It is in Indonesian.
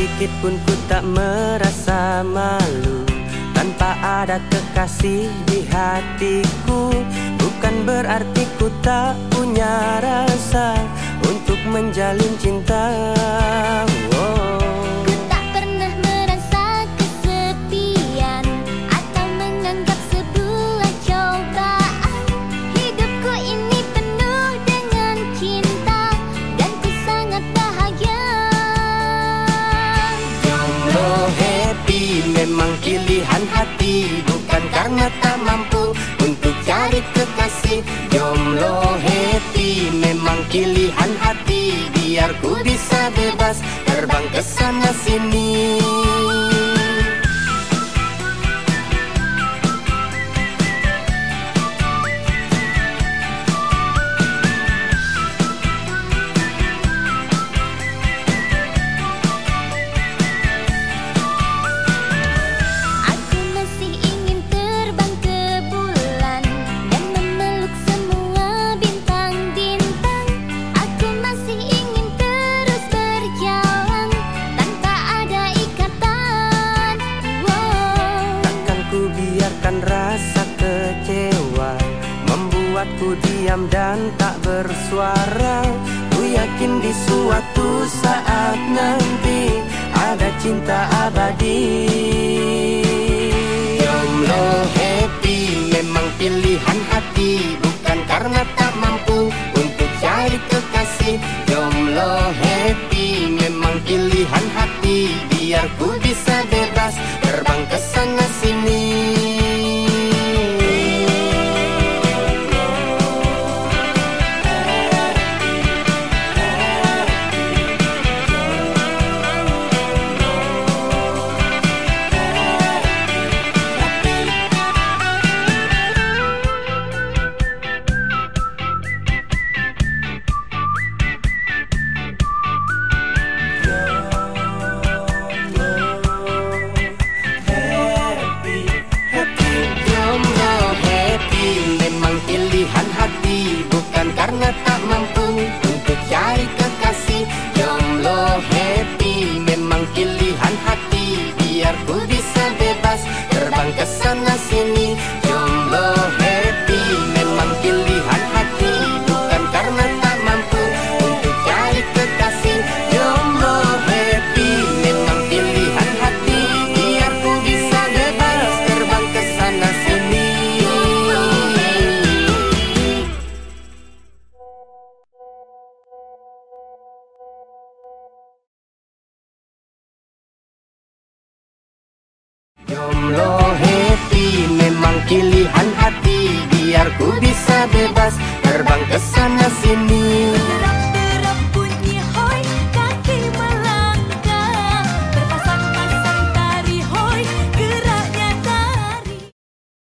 Sedikit pun ku tak merasa malu. Tanpa ada kekasih di hatiku Bukan berarti ku tak punya rasa. Untuk menjalin cinta pilihan hati Bukan karena tak mampu untuk cari kekasih. Jomblo happy memang pilihan hati Biar ku bisa bebas terbang ke sana sini membuatku diam dan tak bersuara. Ku yakin di suatu saat nanti Ada cinta abadi. Jomblo happy memang pilihan hati. Bukan karena tak mampu untuk cari kekasih. Jomblo happy memang pilihan hati. Biar ku bisa karena tak mampu Jomblo happy memang pilihan hati Biar ku bisa bebas. Terbang ke sana